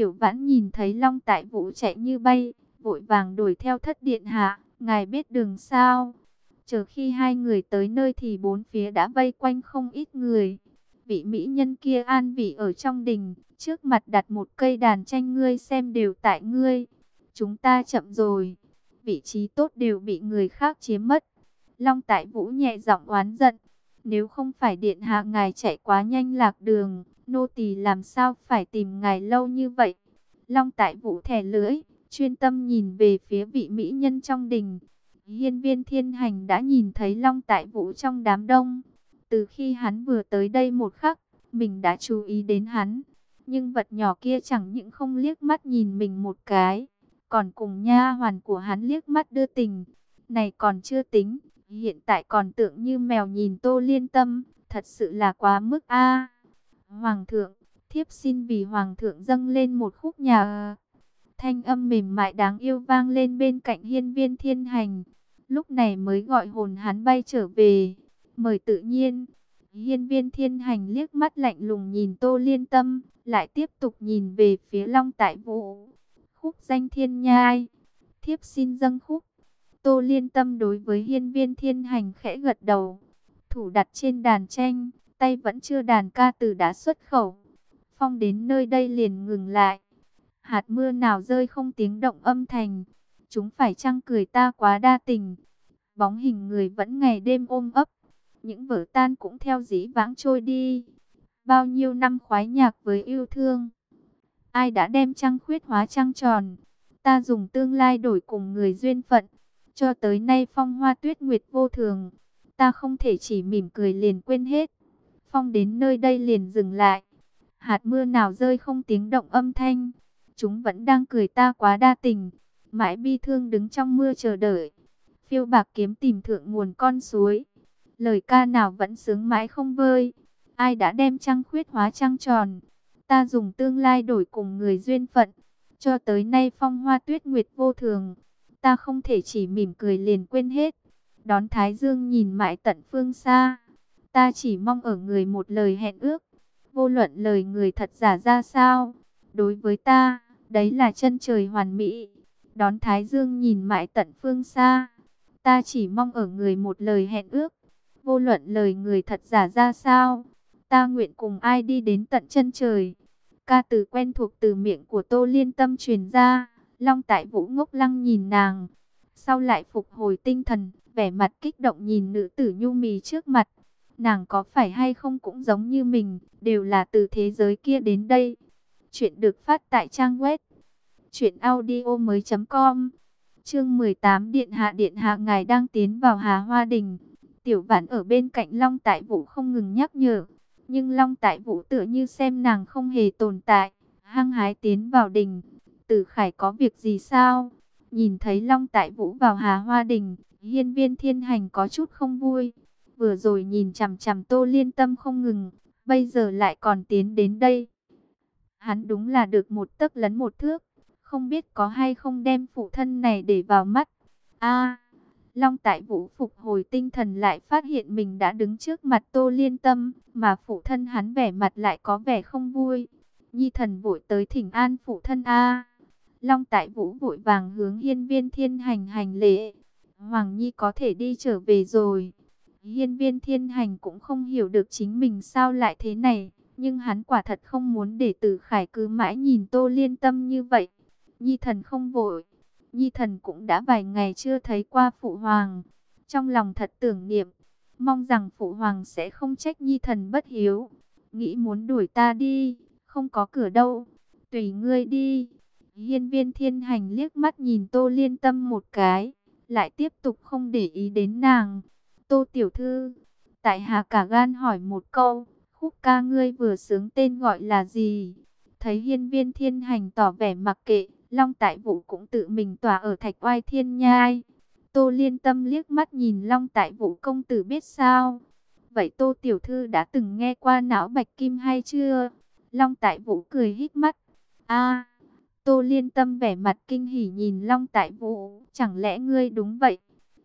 Tiểu Vãn nhìn thấy Long Tại Vũ chạy như bay, vội vàng đuổi theo thất điện hạ, ngài biết đường sao? Chờ khi hai người tới nơi thì bốn phía đã vây quanh không ít người. Vị mỹ nhân kia an vị ở trong đình, trước mặt đặt một cây đàn tranh ngươi xem đều tại ngươi. Chúng ta chậm rồi, vị trí tốt đều bị người khác chiếm mất. Long Tại Vũ nhẹ giọng oán giận, nếu không phải điện hạ ngài chạy quá nhanh lạc đường, nô tỳ làm sao phải tìm ngài lâu như vậy? Long Tại Vũ thẻ lưỡi, chuyên tâm nhìn về phía vị mỹ nhân trong đình. Hiên viên thiên hành đã nhìn thấy Long Tại Vũ trong đám đông. Từ khi hắn vừa tới đây một khắc, mình đã chú ý đến hắn. Nhưng vật nhỏ kia chẳng những không liếc mắt nhìn mình một cái, còn cùng nha hoàn của hắn liếc mắt đưa tình. Này còn chưa tính, hiện tại còn tượng như mèo nhìn tô liên tâm, thật sự là quá mức a Hoàng thượng, thiếp xin vì hoàng thượng dâng lên một khúc nhà ờ. Thanh âm mềm mại đáng yêu vang lên bên cạnh hiên viên thiên hành. Lúc này mới gọi hồn hắn bay trở về. Mời tự nhiên. Hiên viên thiên hành liếc mắt lạnh lùng nhìn tô liên tâm. Lại tiếp tục nhìn về phía long tại vũ. Khúc danh thiên nhai. Thiếp xin dâng khúc. Tô liên tâm đối với hiên viên thiên hành khẽ gật đầu. Thủ đặt trên đàn tranh. Tay vẫn chưa đàn ca từ đã xuất khẩu. Phong đến nơi đây liền ngừng lại hạt mưa nào rơi không tiếng động âm thanh. Chúng phải chăng cười ta quá đa tình. Bóng hình người vẫn ngày đêm ôm ấp. Những vở tan cũng theo dĩ vãng trôi đi. Bao nhiêu năm khoái nhạc với yêu thương. Ai đã đem trăng khuyết hóa trăng tròn. Ta dùng tương lai đổi cùng người duyên phận. Cho tới nay phong hoa tuyết nguyệt vô thường. Ta không thể chỉ mỉm cười liền quên hết. Phong đến nơi đây liền dừng lại. Hạt mưa nào rơi không tiếng động âm thanh chúng vẫn đang cười ta quá đa tình, mãi bi thương đứng trong mưa chờ đợi. Phiêu bạc kiếm tìm thượng nguồn con suối, lời ca nào vẫn sướng mãi không vơi. Ai đã đem trăng khuyết hóa trăng tròn, ta dùng tương lai đổi cùng người duyên phận. Cho tới nay phong hoa tuyết nguyệt vô thường, ta không thể chỉ mỉm cười liền quên hết. Đón Thái Dương nhìn mãi tận phương xa, ta chỉ mong ở người một lời hẹn ước. Vô luận lời người thật giả ra sao, đối với ta đấy là chân trời hoàn mỹ. Đón Thái Dương nhìn mãi tận phương xa, ta chỉ mong ở người một lời hẹn ước, vô luận lời người thật giả ra sao, ta nguyện cùng ai đi đến tận chân trời. Ca từ quen thuộc từ miệng của Tô Liên Tâm truyền ra, Long Tại Vũ ngốc lăng nhìn nàng, sau lại phục hồi tinh thần, vẻ mặt kích động nhìn nữ tử nhu mì trước mặt. Nàng có phải hay không cũng giống như mình, đều là từ thế giới kia đến đây. Chuyện được phát tại trang web truyệnaudiomoi.com. Chương 18 Điện hạ điện hạ ngài đang tiến vào Hà Hoa đình. Tiểu Vãn ở bên cạnh Long Tại Vũ không ngừng nhắc nhở, nhưng Long Tại Vũ tựa như xem nàng không hề tồn tại, hăng hái tiến vào đình. Tử Khải có việc gì sao? Nhìn thấy Long Tại Vũ vào Hà Hoa đình, Hiên Viên Thiên Hành có chút không vui. Vừa rồi nhìn chằm chằm Tô Liên Tâm không ngừng, bây giờ lại còn tiến đến đây. Hắn đúng là được một tấc lấn một thước, không biết có hay không đem phụ thân này để vào mắt. A, Long Tại Vũ phục hồi tinh thần lại phát hiện mình đã đứng trước mặt Tô Liên Tâm, mà phụ thân hắn vẻ mặt lại có vẻ không vui. Nhi thần vội tới thỉnh an phụ thân A. Long Tại Vũ vội vàng hướng hiên viên thiên hành hành lễ. Hoàng Nhi có thể đi trở về rồi. Hiên viên thiên hành cũng không hiểu được chính mình sao lại thế này. Nhưng hắn quả thật không muốn để tử khải cứ mãi nhìn tô liên tâm như vậy. Nhi thần không vội. Nhi thần cũng đã vài ngày chưa thấy qua phụ hoàng. Trong lòng thật tưởng niệm. Mong rằng phụ hoàng sẽ không trách nhi thần bất hiếu. Nghĩ muốn đuổi ta đi. Không có cửa đâu. Tùy ngươi đi. Hiên viên thiên hành liếc mắt nhìn tô liên tâm một cái. Lại tiếp tục không để ý đến nàng. Tô tiểu thư. Tại hạ cả gan hỏi một câu khúc ca ngươi vừa sướng tên gọi là gì? Thấy hiên viên thiên hành tỏ vẻ mặc kệ, Long Tại Vũ cũng tự mình tỏa ở thạch oai thiên nhai. Tô liên tâm liếc mắt nhìn Long Tại Vũ công tử biết sao? Vậy Tô Tiểu Thư đã từng nghe qua não bạch kim hay chưa? Long Tại Vũ cười hít mắt. a Tô liên tâm vẻ mặt kinh hỉ nhìn Long Tại Vũ. Chẳng lẽ ngươi đúng vậy?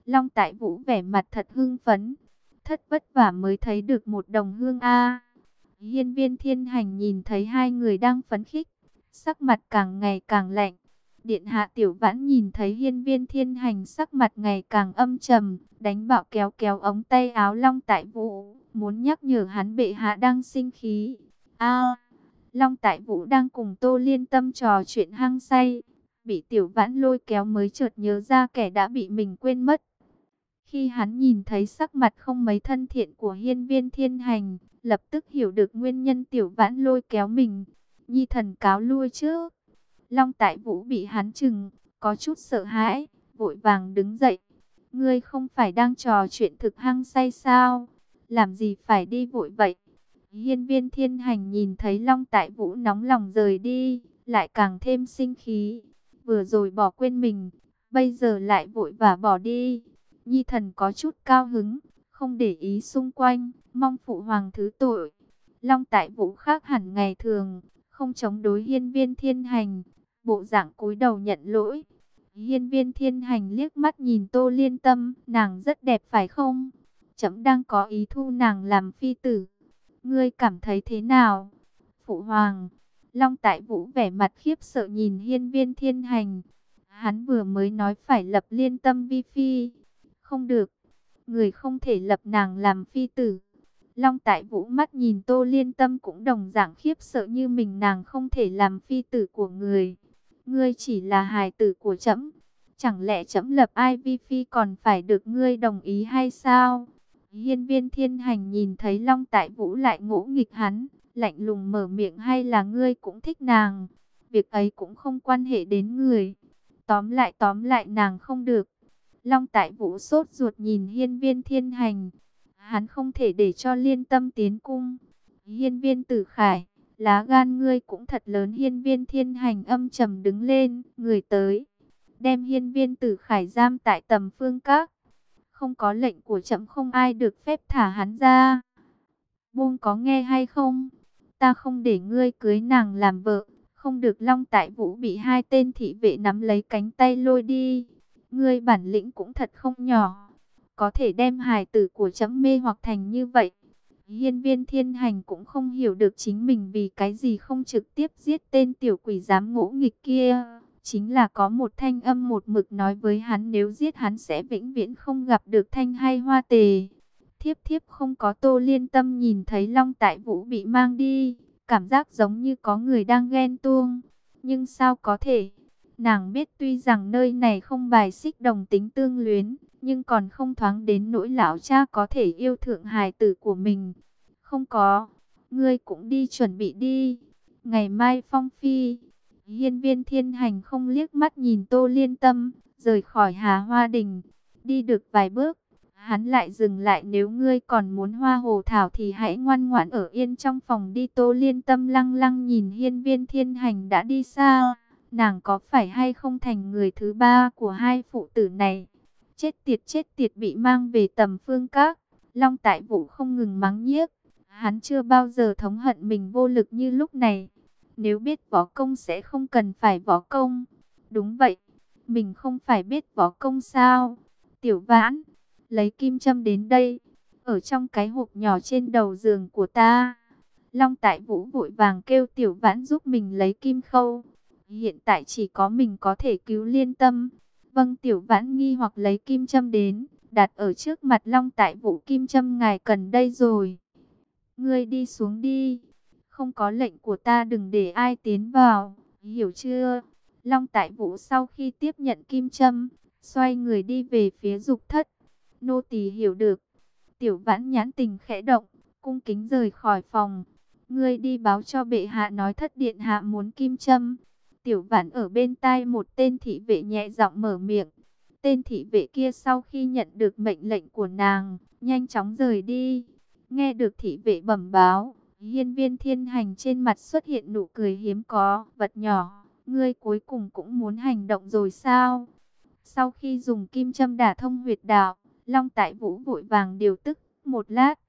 Long Tại Vũ vẻ mặt thật hưng phấn. Thất vất vả mới thấy được một đồng hương A. Hiên viên thiên hành nhìn thấy hai người đang phấn khích, sắc mặt càng ngày càng lạnh. Điện hạ tiểu vãn nhìn thấy hiên viên thiên hành sắc mặt ngày càng âm trầm, đánh bạo kéo kéo ống tay áo long tại vũ, muốn nhắc nhở hắn bệ hạ đang sinh khí. a long tại vũ đang cùng tô liên tâm trò chuyện hăng say, bị tiểu vãn lôi kéo mới chợt nhớ ra kẻ đã bị mình quên mất. Khi hắn nhìn thấy sắc mặt không mấy thân thiện của hiên viên thiên hành, lập tức hiểu được nguyên nhân tiểu vãn lôi kéo mình. Nhi thần cáo lui trước. Long tại vũ bị hắn chừng, có chút sợ hãi, vội vàng đứng dậy. Ngươi không phải đang trò chuyện thực hăng say sao? Làm gì phải đi vội vậy? Hiên viên thiên hành nhìn thấy Long tại vũ nóng lòng rời đi, lại càng thêm sinh khí. Vừa rồi bỏ quên mình, bây giờ lại vội và bỏ đi. Nhi thần có chút cao hứng, không để ý xung quanh, mong phụ hoàng thứ tội. Long tại vũ khác hẳn ngày thường, không chống đối hiên viên thiên hành, bộ dạng cúi đầu nhận lỗi. Hiên viên thiên hành liếc mắt nhìn tô liên tâm, nàng rất đẹp phải không? Chấm đang có ý thu nàng làm phi tử. Ngươi cảm thấy thế nào? Phụ hoàng, Long tại vũ vẻ mặt khiếp sợ nhìn hiên viên thiên hành. Hắn vừa mới nói phải lập liên tâm vi phi. Không được, người không thể lập nàng làm phi tử. Long tại vũ mắt nhìn tô liên tâm cũng đồng dạng khiếp sợ như mình nàng không thể làm phi tử của người. Ngươi chỉ là hài tử của trẫm Chẳng lẽ trẫm lập ai vi phi còn phải được ngươi đồng ý hay sao? Hiên viên thiên hành nhìn thấy Long tại vũ lại ngỗ nghịch hắn, lạnh lùng mở miệng hay là ngươi cũng thích nàng. Việc ấy cũng không quan hệ đến người. Tóm lại tóm lại nàng không được. Long tại vũ sốt ruột nhìn hiên viên thiên hành. Hắn không thể để cho liên tâm tiến cung. Hiên viên tử khải, lá gan ngươi cũng thật lớn hiên viên thiên hành âm trầm đứng lên, người tới. Đem hiên viên tử khải giam tại tầm phương các. Không có lệnh của chậm không ai được phép thả hắn ra. Buông có nghe hay không? Ta không để ngươi cưới nàng làm vợ. Không được long tại vũ bị hai tên thị vệ nắm lấy cánh tay lôi đi. Ngươi bản lĩnh cũng thật không nhỏ. Có thể đem hài tử của chấm mê hoặc thành như vậy. Hiên viên thiên hành cũng không hiểu được chính mình vì cái gì không trực tiếp giết tên tiểu quỷ dám ngỗ nghịch kia. Chính là có một thanh âm một mực nói với hắn nếu giết hắn sẽ vĩnh viễn không gặp được thanh hay hoa tề. Thiếp thiếp không có tô liên tâm nhìn thấy long tại vũ bị mang đi. Cảm giác giống như có người đang ghen tuông. Nhưng sao có thể? Nàng biết tuy rằng nơi này không bài xích đồng tính tương luyến, nhưng còn không thoáng đến nỗi lão cha có thể yêu thượng hài tử của mình. Không có, ngươi cũng đi chuẩn bị đi. Ngày mai phong phi, hiên viên thiên hành không liếc mắt nhìn tô liên tâm, rời khỏi hà hoa đình, đi được vài bước. Hắn lại dừng lại nếu ngươi còn muốn hoa hồ thảo thì hãy ngoan ngoãn ở yên trong phòng đi tô liên tâm lăng lăng nhìn hiên viên thiên hành đã đi xa. Nàng có phải hay không thành người thứ ba của hai phụ tử này? Chết tiệt chết tiệt, bị mang về tầm phương các. Long tại vũ không ngừng mắng nhiếc. Hắn chưa bao giờ thống hận mình vô lực như lúc này. Nếu biết võ công sẽ không cần phải võ công. Đúng vậy. Mình không phải biết võ công sao? Tiểu vãn. Lấy kim châm đến đây. Ở trong cái hộp nhỏ trên đầu giường của ta. Long tại vũ vội vàng kêu tiểu vãn giúp mình lấy kim khâu. Hiện tại chỉ có mình có thể cứu liên tâm. Vâng tiểu vãn nghi hoặc lấy kim châm đến, đặt ở trước mặt long tại vũ kim châm ngài cần đây rồi. Ngươi đi xuống đi, không có lệnh của ta đừng để ai tiến vào, hiểu chưa? Long tại vũ sau khi tiếp nhận kim châm, xoay người đi về phía dục thất. Nô tỳ hiểu được. Tiểu vãn nhãn tình khẽ động, cung kính rời khỏi phòng. Ngươi đi báo cho bệ hạ nói thất điện hạ muốn kim châm. Tiểu vãn ở bên tai một tên thị vệ nhẹ giọng mở miệng. Tên thị vệ kia sau khi nhận được mệnh lệnh của nàng, nhanh chóng rời đi. Nghe được thị vệ bẩm báo, hiên viên thiên hành trên mặt xuất hiện nụ cười hiếm có, vật nhỏ. Ngươi cuối cùng cũng muốn hành động rồi sao? Sau khi dùng kim châm đả thông huyệt đạo, Long Tại Vũ vội vàng điều tức một lát.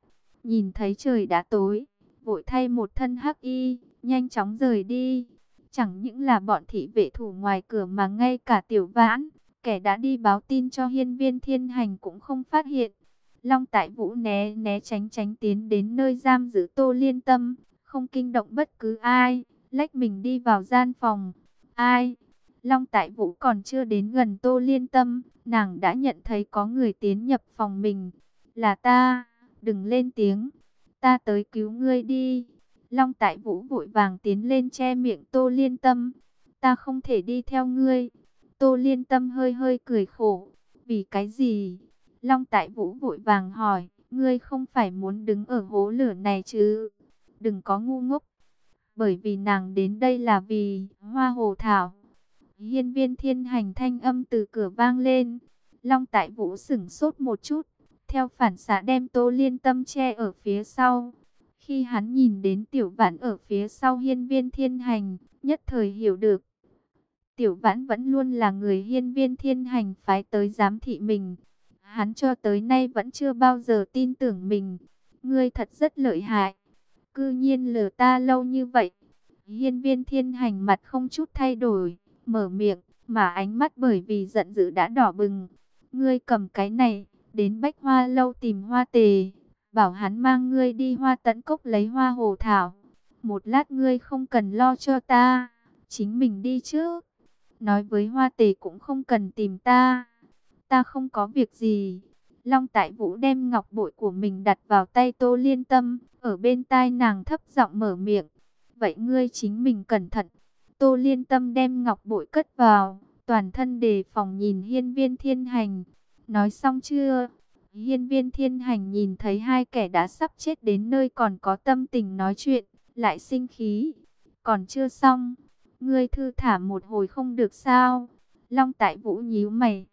Nhìn thấy trời đã tối, vội thay một thân hắc y, nhanh chóng rời đi. Chẳng những là bọn thị vệ thủ ngoài cửa mà ngay cả tiểu vãn, kẻ đã đi báo tin cho hiên viên thiên hành cũng không phát hiện. Long tại vũ né né tránh tránh tiến đến nơi giam giữ tô liên tâm, không kinh động bất cứ ai. lách mình đi vào gian phòng. Ai? Long Tại Vũ còn chưa đến gần Tô Liên Tâm, nàng đã nhận thấy có người tiến nhập phòng mình. Là ta, đừng lên tiếng, ta tới cứu ngươi đi. Long Tại Vũ vội vàng tiến lên che miệng Tô Liên Tâm. Ta không thể đi theo ngươi. Tô Liên Tâm hơi hơi cười khổ. Vì cái gì? Long Tại Vũ vội vàng hỏi. Ngươi không phải muốn đứng ở hố lửa này chứ? Đừng có ngu ngốc. Bởi vì nàng đến đây là vì hoa hồ thảo. Hiên viên thiên hành thanh âm từ cửa vang lên. Long Tại Vũ sửng sốt một chút. Theo phản xạ đem Tô Liên Tâm che ở phía sau. Khi hắn nhìn đến tiểu vãn ở phía sau hiên viên thiên hành, nhất thời hiểu được. Tiểu vãn vẫn luôn là người hiên viên thiên hành phái tới giám thị mình. Hắn cho tới nay vẫn chưa bao giờ tin tưởng mình. Ngươi thật rất lợi hại. Cư nhiên lừa ta lâu như vậy. Hiên viên thiên hành mặt không chút thay đổi, mở miệng, mà ánh mắt bởi vì giận dữ đã đỏ bừng. Ngươi cầm cái này, đến bách hoa lâu tìm hoa tề bảo hắn mang ngươi đi hoa tận cốc lấy hoa hồ thảo. Một lát ngươi không cần lo cho ta, chính mình đi chứ Nói với hoa tề cũng không cần tìm ta, ta không có việc gì. Long Tại Vũ đem ngọc bội của mình đặt vào tay Tô Liên Tâm, ở bên tai nàng thấp giọng mở miệng. Vậy ngươi chính mình cẩn thận. Tô Liên Tâm đem ngọc bội cất vào, toàn thân đề phòng nhìn hiên viên thiên hành. Nói xong chưa? Hiên viên thiên hành nhìn thấy hai kẻ đã sắp chết đến nơi còn có tâm tình nói chuyện, lại sinh khí. Còn chưa xong, ngươi thư thả một hồi không được sao? Long tại vũ nhíu mày,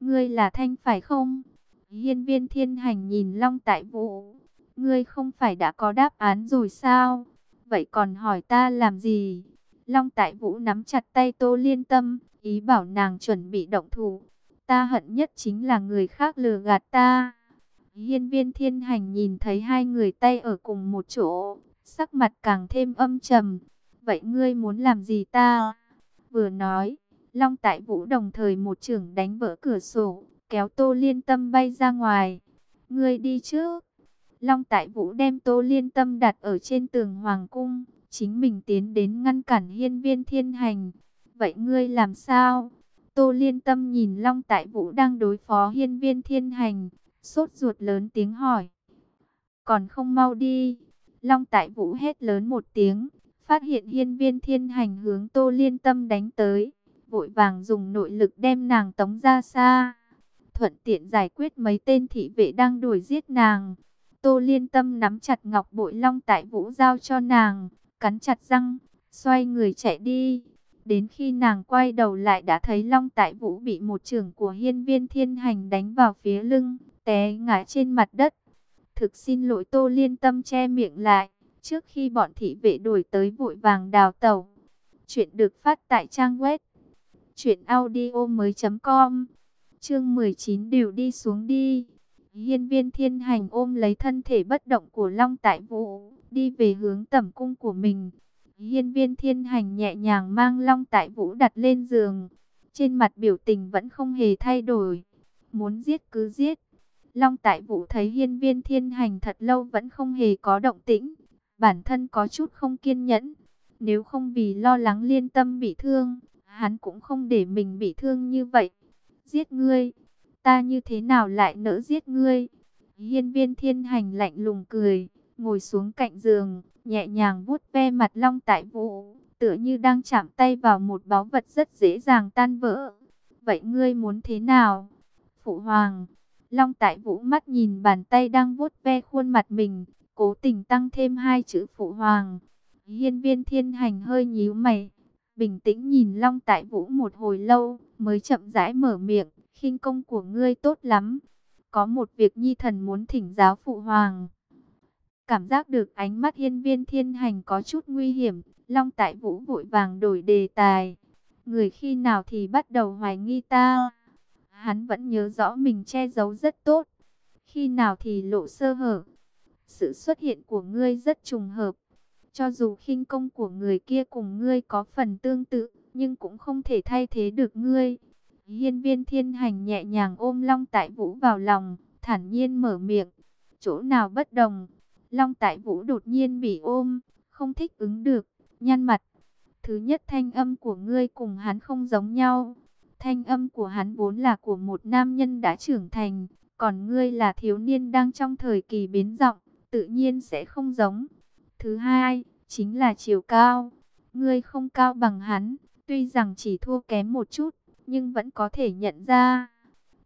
ngươi là thanh phải không? Hiên viên thiên hành nhìn Long tại vũ, ngươi không phải đã có đáp án rồi sao? Vậy còn hỏi ta làm gì? Long tại vũ nắm chặt tay tô liên tâm, ý bảo nàng chuẩn bị động thủ. Ta hận nhất chính là người khác lừa gạt ta. Hiên viên thiên hành nhìn thấy hai người tay ở cùng một chỗ, sắc mặt càng thêm âm trầm. Vậy ngươi muốn làm gì ta? Vừa nói, Long Tại Vũ đồng thời một trưởng đánh vỡ cửa sổ, kéo Tô Liên Tâm bay ra ngoài. Ngươi đi trước. Long Tại Vũ đem Tô Liên Tâm đặt ở trên tường Hoàng Cung, chính mình tiến đến ngăn cản hiên viên thiên hành. Vậy ngươi làm sao? Tô Liên Tâm nhìn Long Tại Vũ đang đối phó hiên viên thiên hành, sốt ruột lớn tiếng hỏi. Còn không mau đi. Long Tại Vũ hét lớn một tiếng, phát hiện hiên viên thiên hành hướng Tô Liên Tâm đánh tới, vội vàng dùng nội lực đem nàng tống ra xa. Thuận tiện giải quyết mấy tên thị vệ đang đuổi giết nàng. Tô Liên Tâm nắm chặt ngọc bội Long Tại Vũ giao cho nàng, cắn chặt răng, xoay người chạy đi. Đến khi nàng quay đầu lại đã thấy Long Tại Vũ bị một trưởng của hiên viên thiên hành đánh vào phía lưng, té ngã trên mặt đất. Thực xin lỗi Tô Liên Tâm che miệng lại, trước khi bọn thị vệ đuổi tới vội vàng đào tẩu. Chuyện được phát tại trang web truyệnaudiomoi.com. Chương 19 đều đi xuống đi. Hiên viên thiên hành ôm lấy thân thể bất động của Long Tại Vũ, đi về hướng tẩm cung của mình. Hiên viên thiên hành nhẹ nhàng mang Long Tại Vũ đặt lên giường. Trên mặt biểu tình vẫn không hề thay đổi. Muốn giết cứ giết. Long Tại Vũ thấy hiên viên thiên hành thật lâu vẫn không hề có động tĩnh. Bản thân có chút không kiên nhẫn. Nếu không vì lo lắng liên tâm bị thương, hắn cũng không để mình bị thương như vậy. Giết ngươi, ta như thế nào lại nỡ giết ngươi? Hiên viên thiên hành lạnh lùng cười, ngồi xuống cạnh giường, nhẹ nhàng vuốt ve mặt Long Tại Vũ, tựa như đang chạm tay vào một báu vật rất dễ dàng tan vỡ. Vậy ngươi muốn thế nào? Phụ Hoàng Long Tại Vũ mắt nhìn bàn tay đang vuốt ve khuôn mặt mình, cố tình tăng thêm hai chữ phụ hoàng. Hiên viên thiên hành hơi nhíu mày, bình tĩnh nhìn Long Tại Vũ một hồi lâu, mới chậm rãi mở miệng, khinh công của ngươi tốt lắm. Có một việc nhi thần muốn thỉnh giáo phụ hoàng. Cảm giác được ánh mắt hiên viên thiên hành có chút nguy hiểm, Long Tại Vũ vội vàng đổi đề tài. Người khi nào thì bắt đầu hoài nghi ta? Hắn vẫn nhớ rõ mình che giấu rất tốt. Khi nào thì lộ sơ hở. Sự xuất hiện của ngươi rất trùng hợp. Cho dù khinh công của người kia cùng ngươi có phần tương tự, nhưng cũng không thể thay thế được ngươi. Hiên viên thiên hành nhẹ nhàng ôm Long Tại Vũ vào lòng, thản nhiên mở miệng. Chỗ nào bất đồng? Long Tại Vũ đột nhiên bị ôm, không thích ứng được, nhăn mặt. Thứ nhất thanh âm của ngươi cùng hắn không giống nhau. Thanh âm của hắn vốn là của một nam nhân đã trưởng thành, còn ngươi là thiếu niên đang trong thời kỳ biến giọng, tự nhiên sẽ không giống. Thứ hai, chính là chiều cao. Ngươi không cao bằng hắn, tuy rằng chỉ thua kém một chút, nhưng vẫn có thể nhận ra.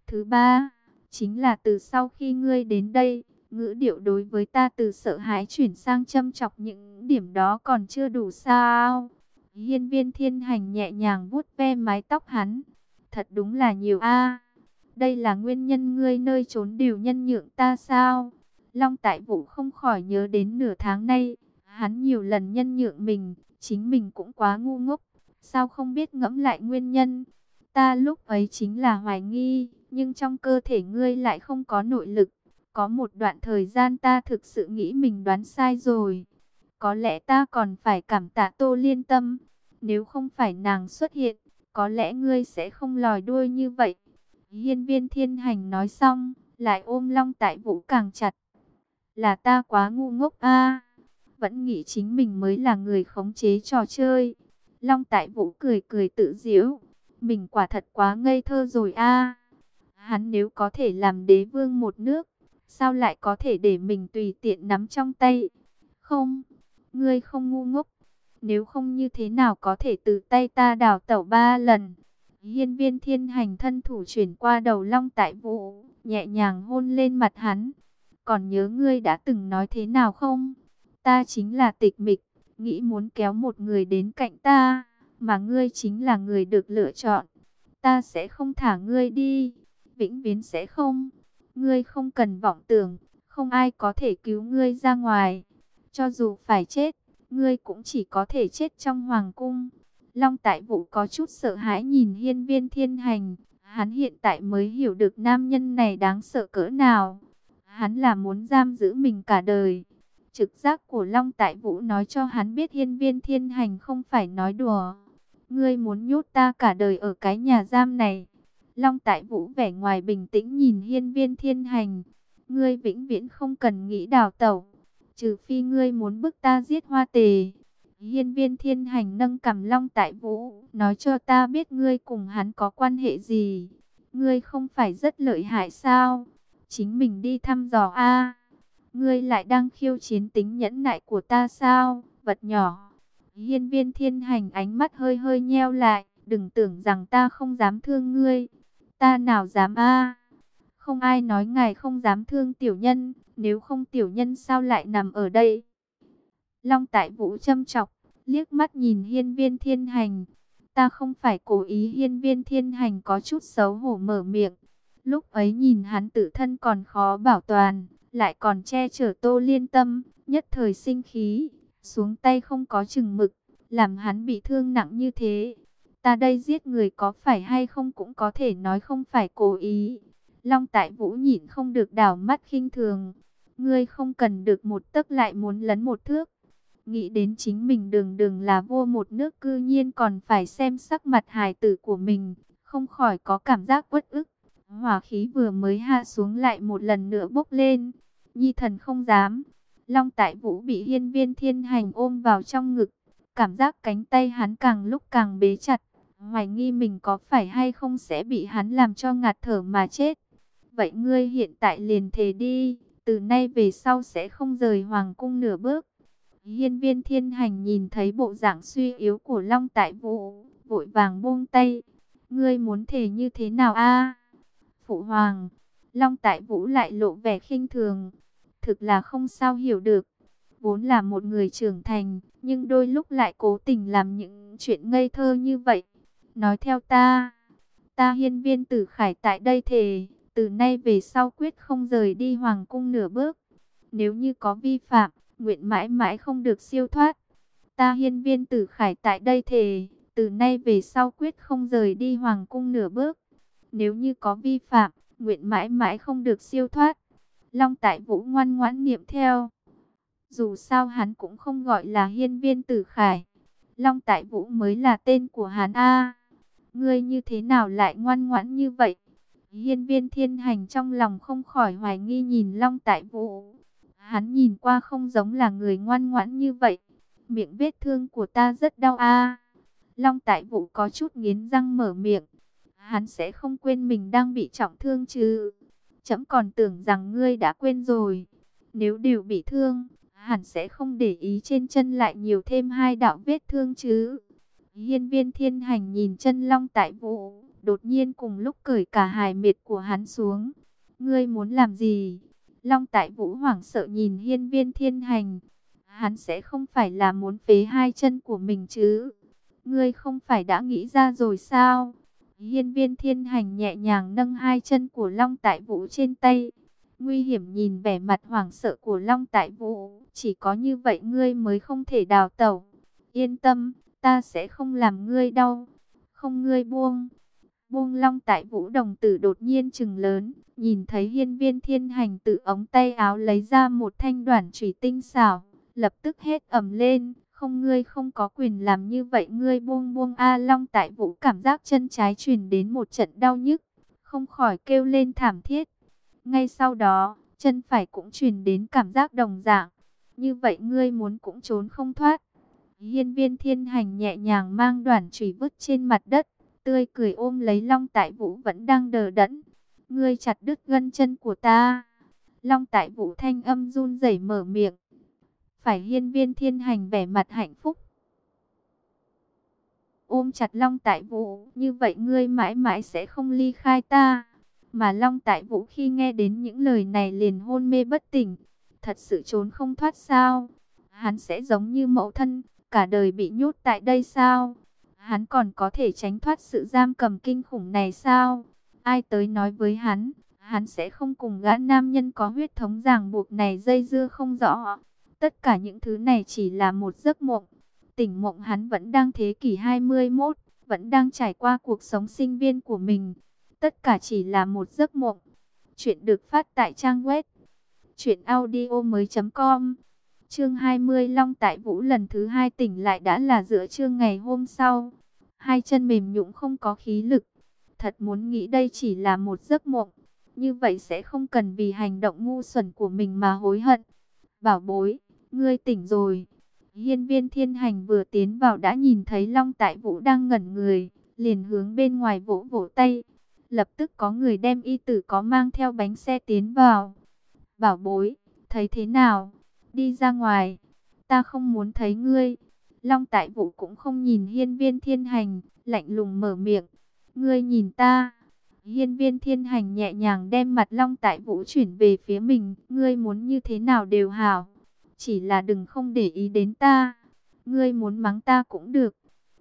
Thứ ba, chính là từ sau khi ngươi đến đây, ngữ điệu đối với ta từ sợ hãi chuyển sang châm chọc những điểm đó còn chưa đủ sao. Hiên viên thiên hành nhẹ nhàng vuốt ve mái tóc hắn. Thật đúng là nhiều a. đây là nguyên nhân ngươi nơi trốn điều nhân nhượng ta sao? Long tại vũ không khỏi nhớ đến nửa tháng nay. Hắn nhiều lần nhân nhượng mình, chính mình cũng quá ngu ngốc. Sao không biết ngẫm lại nguyên nhân? Ta lúc ấy chính là hoài nghi, nhưng trong cơ thể ngươi lại không có nội lực. Có một đoạn thời gian ta thực sự nghĩ mình đoán sai rồi. Có lẽ ta còn phải cảm tạ Tô Liên Tâm. Nếu không phải nàng xuất hiện, có lẽ ngươi sẽ không lòi đuôi như vậy. Hiên viên thiên hành nói xong, lại ôm long tại vũ càng chặt. Là ta quá ngu ngốc a Vẫn nghĩ chính mình mới là người khống chế trò chơi. Long tại vũ cười cười tự diễu. Mình quả thật quá ngây thơ rồi a Hắn nếu có thể làm đế vương một nước, sao lại có thể để mình tùy tiện nắm trong tay? Không, ngươi không ngu ngốc. Nếu không như thế nào có thể từ tay ta đào tẩu ba lần? Hiên viên thiên hành thân thủ chuyển qua đầu long tại vũ, nhẹ nhàng hôn lên mặt hắn. Còn nhớ ngươi đã từng nói thế nào không? Ta chính là tịch mịch, nghĩ muốn kéo một người đến cạnh ta, mà ngươi chính là người được lựa chọn. Ta sẽ không thả ngươi đi, vĩnh viễn sẽ không. Ngươi không cần vọng tưởng, không ai có thể cứu ngươi ra ngoài. Cho dù phải chết, ngươi cũng chỉ có thể chết trong hoàng cung. Long Tại Vũ có chút sợ hãi nhìn hiên viên thiên hành. Hắn hiện tại mới hiểu được nam nhân này đáng sợ cỡ nào. Hắn là muốn giam giữ mình cả đời. Trực giác của Long Tại Vũ nói cho hắn biết hiên viên thiên hành không phải nói đùa. Ngươi muốn nhốt ta cả đời ở cái nhà giam này. Long Tại Vũ vẻ ngoài bình tĩnh nhìn hiên viên thiên hành. Ngươi vĩnh viễn không cần nghĩ đào tẩu. Trừ phi ngươi muốn bức ta giết hoa tề. Hiên viên thiên hành nâng cầm Long Tại Vũ. Nói cho ta biết ngươi cùng hắn có quan hệ gì. Ngươi không phải rất lợi hại sao? Chính mình đi thăm dò a Ngươi lại đang khiêu chiến tính nhẫn nại của ta sao? Vật nhỏ. Hiên viên thiên hành ánh mắt hơi hơi nheo lại. Đừng tưởng rằng ta không dám thương ngươi. Ta nào dám a Không ai nói ngài không dám thương tiểu nhân. Nếu không tiểu nhân sao lại nằm ở đây? Long tại vũ châm chọc. Liếc mắt nhìn hiên viên thiên hành. Ta không phải cố ý hiên viên thiên hành có chút xấu hổ mở miệng. Lúc ấy nhìn hắn tự thân còn khó bảo toàn. Lại còn che chở tô liên tâm. Nhất thời sinh khí. Xuống tay không có chừng mực. Làm hắn bị thương nặng như thế Ta đây giết người có phải hay không cũng có thể nói không phải cố ý. Long tại vũ nhìn không được đảo mắt khinh thường. Ngươi không cần được một tấc lại muốn lấn một thước. Nghĩ đến chính mình đường đường là vua một nước cư nhiên còn phải xem sắc mặt hài tử của mình. Không khỏi có cảm giác uất ức. Hỏa khí vừa mới hạ xuống lại một lần nữa bốc lên. Nhi thần không dám. Long tại vũ bị hiên viên thiên hành ôm vào trong ngực. Cảm giác cánh tay hắn càng lúc càng bế chặt hoài nghi mình có phải hay không sẽ bị hắn làm cho ngạt thở mà chết. Vậy ngươi hiện tại liền thề đi, từ nay về sau sẽ không rời hoàng cung nửa bước. Hiên viên thiên hành nhìn thấy bộ dạng suy yếu của Long Tại Vũ, vội vàng buông tay. Ngươi muốn thề như thế nào a? Phụ hoàng, Long Tại Vũ lại lộ vẻ khinh thường. Thực là không sao hiểu được. Vốn là một người trưởng thành, nhưng đôi lúc lại cố tình làm những chuyện ngây thơ như vậy. Nói theo ta, ta hiên viên tử khải tại đây thề, từ nay về sau quyết không rời đi hoàng cung nửa bước. Nếu như có vi phạm, nguyện mãi mãi không được siêu thoát. Ta hiên viên tử khải tại đây thề, từ nay về sau quyết không rời đi hoàng cung nửa bước. Nếu như có vi phạm, nguyện mãi mãi không được siêu thoát. Long tại vũ ngoan ngoãn niệm theo. Dù sao hắn cũng không gọi là hiên viên tử khải. Long tại vũ mới là tên của hắn A. Ngươi như thế nào lại ngoan ngoãn như vậy? Hiên viên thiên hành trong lòng không khỏi hoài nghi nhìn Long Tại Vũ. Hắn nhìn qua không giống là người ngoan ngoãn như vậy. Miệng vết thương của ta rất đau a. Long Tại Vũ có chút nghiến răng mở miệng. Hắn sẽ không quên mình đang bị trọng thương chứ. Chấm còn tưởng rằng ngươi đã quên rồi. Nếu đều bị thương, hẳn sẽ không để ý trên chân lại nhiều thêm hai đạo vết thương chứ. Hiên viên thiên hành nhìn chân Long Tại Vũ, đột nhiên cùng lúc cởi cả hài miệt của hắn xuống. Ngươi muốn làm gì? Long Tại Vũ hoảng sợ nhìn hiên viên thiên hành. Hắn sẽ không phải là muốn phế hai chân của mình chứ? Ngươi không phải đã nghĩ ra rồi sao? Hiên viên thiên hành nhẹ nhàng nâng hai chân của Long Tại Vũ trên tay. Nguy hiểm nhìn vẻ mặt hoảng sợ của Long Tại Vũ. Chỉ có như vậy ngươi mới không thể đào tẩu. Yên tâm, ta sẽ không làm ngươi đau. Không ngươi buông. Buông Long Tại Vũ đồng tử đột nhiên trừng lớn. Nhìn thấy hiên viên thiên hành tự ống tay áo lấy ra một thanh đoàn trùy tinh xảo. Lập tức hết ẩm lên không ngươi không có quyền làm như vậy ngươi buông buông A Long tại vũ cảm giác chân trái truyền đến một trận đau nhức, không khỏi kêu lên thảm thiết. Ngay sau đó, chân phải cũng truyền đến cảm giác đồng dạng. Như vậy ngươi muốn cũng trốn không thoát. Hiên viên thiên hành nhẹ nhàng mang đoàn trùy vứt trên mặt đất, tươi cười ôm lấy Long tại vũ vẫn đang đờ đẫn. Ngươi chặt đứt gân chân của ta. Long tại vũ thanh âm run rẩy mở miệng phải hiên viên thiên hành vẻ mặt hạnh phúc. Ôm chặt Long Tại Vũ, như vậy ngươi mãi mãi sẽ không ly khai ta. Mà Long Tại Vũ khi nghe đến những lời này liền hôn mê bất tỉnh. Thật sự trốn không thoát sao? Hắn sẽ giống như mẫu thân, cả đời bị nhốt tại đây sao? Hắn còn có thể tránh thoát sự giam cầm kinh khủng này sao? Ai tới nói với hắn, hắn sẽ không cùng gã nam nhân có huyết thống ràng buộc này dây dưa không rõ. Tất cả những thứ này chỉ là một giấc mộng. Tỉnh mộng hắn vẫn đang thế kỷ 21, vẫn đang trải qua cuộc sống sinh viên của mình. Tất cả chỉ là một giấc mộng. Chuyện được phát tại trang web truyệnaudiomoi.com. Chương 20 Long tại Vũ lần thứ hai tỉnh lại đã là giữa trưa ngày hôm sau. Hai chân mềm nhũn không có khí lực. Thật muốn nghĩ đây chỉ là một giấc mộng. Như vậy sẽ không cần vì hành động ngu xuẩn của mình mà hối hận. Bảo bối, ngươi tỉnh rồi. Hiên viên thiên hành vừa tiến vào đã nhìn thấy Long Tại Vũ đang ngẩn người, liền hướng bên ngoài vỗ vỗ tay. Lập tức có người đem y tử có mang theo bánh xe tiến vào. Bảo bối, thấy thế nào? Đi ra ngoài, ta không muốn thấy ngươi. Long Tại Vũ cũng không nhìn hiên viên thiên hành, lạnh lùng mở miệng. Ngươi nhìn ta. Hiên viên thiên hành nhẹ nhàng đem mặt Long Tại Vũ chuyển về phía mình. Ngươi muốn như thế nào đều hảo chỉ là đừng không để ý đến ta. Ngươi muốn mắng ta cũng được.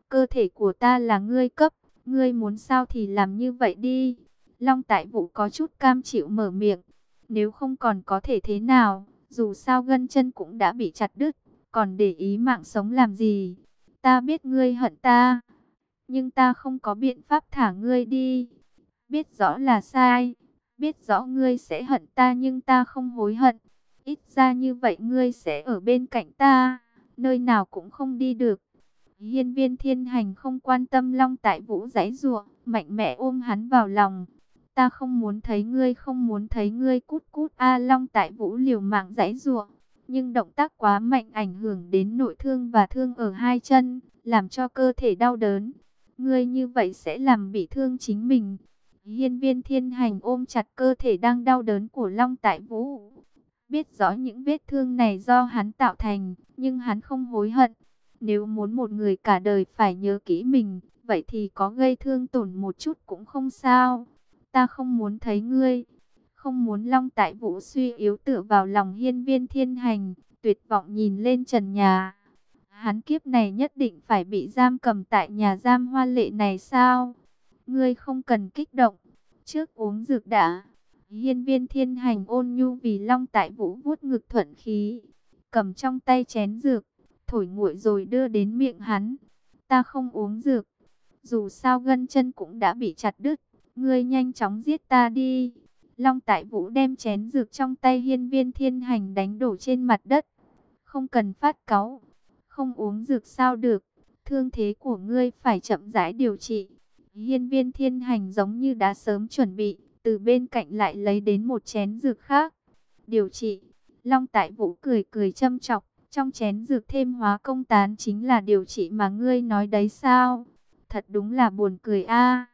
Cơ thể của ta là ngươi cấp. Ngươi muốn sao thì làm như vậy đi. Long tại vũ có chút cam chịu mở miệng. Nếu không còn có thể thế nào. Dù sao gân chân cũng đã bị chặt đứt. Còn để ý mạng sống làm gì. Ta biết ngươi hận ta. Nhưng ta không có biện pháp thả ngươi đi. Biết rõ là sai. Biết rõ ngươi sẽ hận ta nhưng ta không hối hận. Ít ra như vậy ngươi sẽ ở bên cạnh ta, nơi nào cũng không đi được. Hiên viên thiên hành không quan tâm long tại vũ giấy ruộng, mạnh mẽ ôm hắn vào lòng. Ta không muốn thấy ngươi, không muốn thấy ngươi cút cút a long tại vũ liều mạng giải ruộng Nhưng động tác quá mạnh ảnh hưởng đến nội thương và thương ở hai chân, làm cho cơ thể đau đớn. Ngươi như vậy sẽ làm bị thương chính mình. Hiên viên thiên hành ôm chặt cơ thể đang đau đớn của Long Tại Vũ, biết rõ những vết thương này do hắn tạo thành, nhưng hắn không hối hận. Nếu muốn một người cả đời phải nhớ kỹ mình, vậy thì có gây thương tổn một chút cũng không sao. Ta không muốn thấy ngươi, không muốn long tại vũ suy yếu tựa vào lòng hiên viên thiên hành, tuyệt vọng nhìn lên trần nhà. Hắn kiếp này nhất định phải bị giam cầm tại nhà giam hoa lệ này sao? Ngươi không cần kích động, trước uống dược đã. Hiên viên thiên hành ôn nhu vì long tại vũ vuốt ngực thuận khí. Cầm trong tay chén dược, thổi nguội rồi đưa đến miệng hắn. Ta không uống dược. Dù sao gân chân cũng đã bị chặt đứt. Ngươi nhanh chóng giết ta đi. Long tại vũ đem chén dược trong tay hiên viên thiên hành đánh đổ trên mặt đất. Không cần phát cáu. Không uống dược sao được. Thương thế của ngươi phải chậm rãi điều trị. Hiên viên thiên hành giống như đã sớm chuẩn bị từ bên cạnh lại lấy đến một chén dược khác. Điều trị, Long Tại Vũ cười cười châm chọc, Trong chén dược thêm hóa công tán chính là điều trị mà ngươi nói đấy sao? Thật đúng là buồn cười a.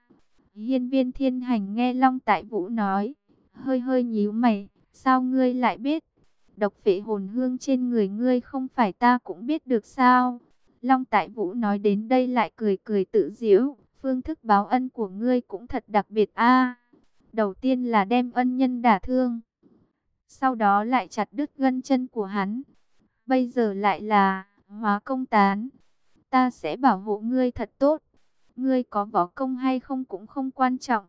Hiên viên thiên hành nghe Long Tại Vũ nói, hơi hơi nhíu mày, sao ngươi lại biết? Độc phệ hồn hương trên người ngươi không phải ta cũng biết được sao? Long Tại Vũ nói đến đây lại cười cười tự giễu, phương thức báo ân của ngươi cũng thật đặc biệt a. đầu tiên là đem ân nhân đả thương, sau đó lại chặt đứt gân chân của hắn. Bây giờ lại là hóa công tán. Ta sẽ bảo hộ ngươi thật tốt. Ngươi có võ công hay không cũng không quan trọng.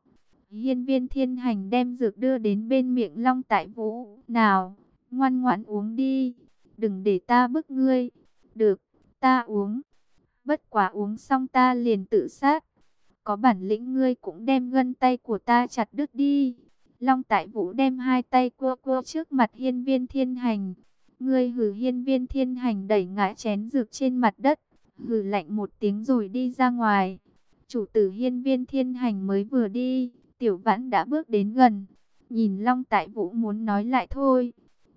Hiên viên thiên hành đem dược đưa đến bên miệng Long Tại Vũ. Nào, ngoan ngoãn uống đi. Đừng để ta bức ngươi. Được, ta uống. Bất quá uống xong ta liền tự sát. Có bản lĩnh ngươi cũng đem gân tay của ta chặt đứt đi. Long Tại Vũ đem hai tay cua cua trước mặt hiên viên thiên hành. Ngươi hử hiên viên thiên hành đẩy ngã chén dược trên mặt đất. Hử lạnh một tiếng rồi đi ra ngoài. Chủ tử hiên viên thiên hành mới vừa đi. Tiểu vãn đã bước đến gần. Nhìn Long Tại Vũ muốn nói lại thôi.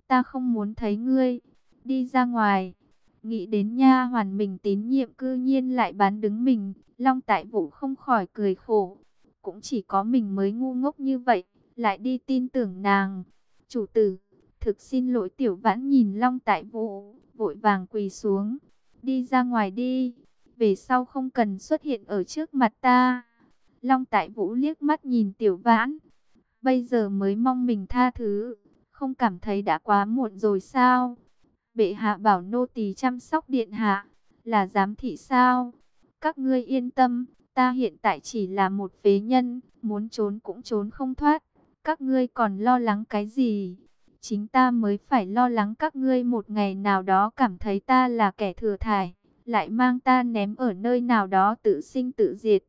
Ta không muốn thấy ngươi. Đi ra ngoài. Nghĩ đến nha hoàn mình tín nhiệm cư nhiên lại bán đứng mình. Long Tại Vũ không khỏi cười khổ. Cũng chỉ có mình mới ngu ngốc như vậy. Lại đi tin tưởng nàng. Chủ tử Thực xin lỗi tiểu vãn nhìn Long Tại Vũ, vội vàng quỳ xuống. Đi ra ngoài đi, về sau không cần xuất hiện ở trước mặt ta. Long Tại Vũ liếc mắt nhìn tiểu vãn. Bây giờ mới mong mình tha thứ, không cảm thấy đã quá muộn rồi sao? Bệ hạ bảo nô tỳ chăm sóc điện hạ, là giám thị sao? Các ngươi yên tâm, ta hiện tại chỉ là một phế nhân, muốn trốn cũng trốn không thoát. Các ngươi còn lo lắng cái gì? chính ta mới phải lo lắng các ngươi một ngày nào đó cảm thấy ta là kẻ thừa thải, lại mang ta ném ở nơi nào đó tự sinh tự diệt.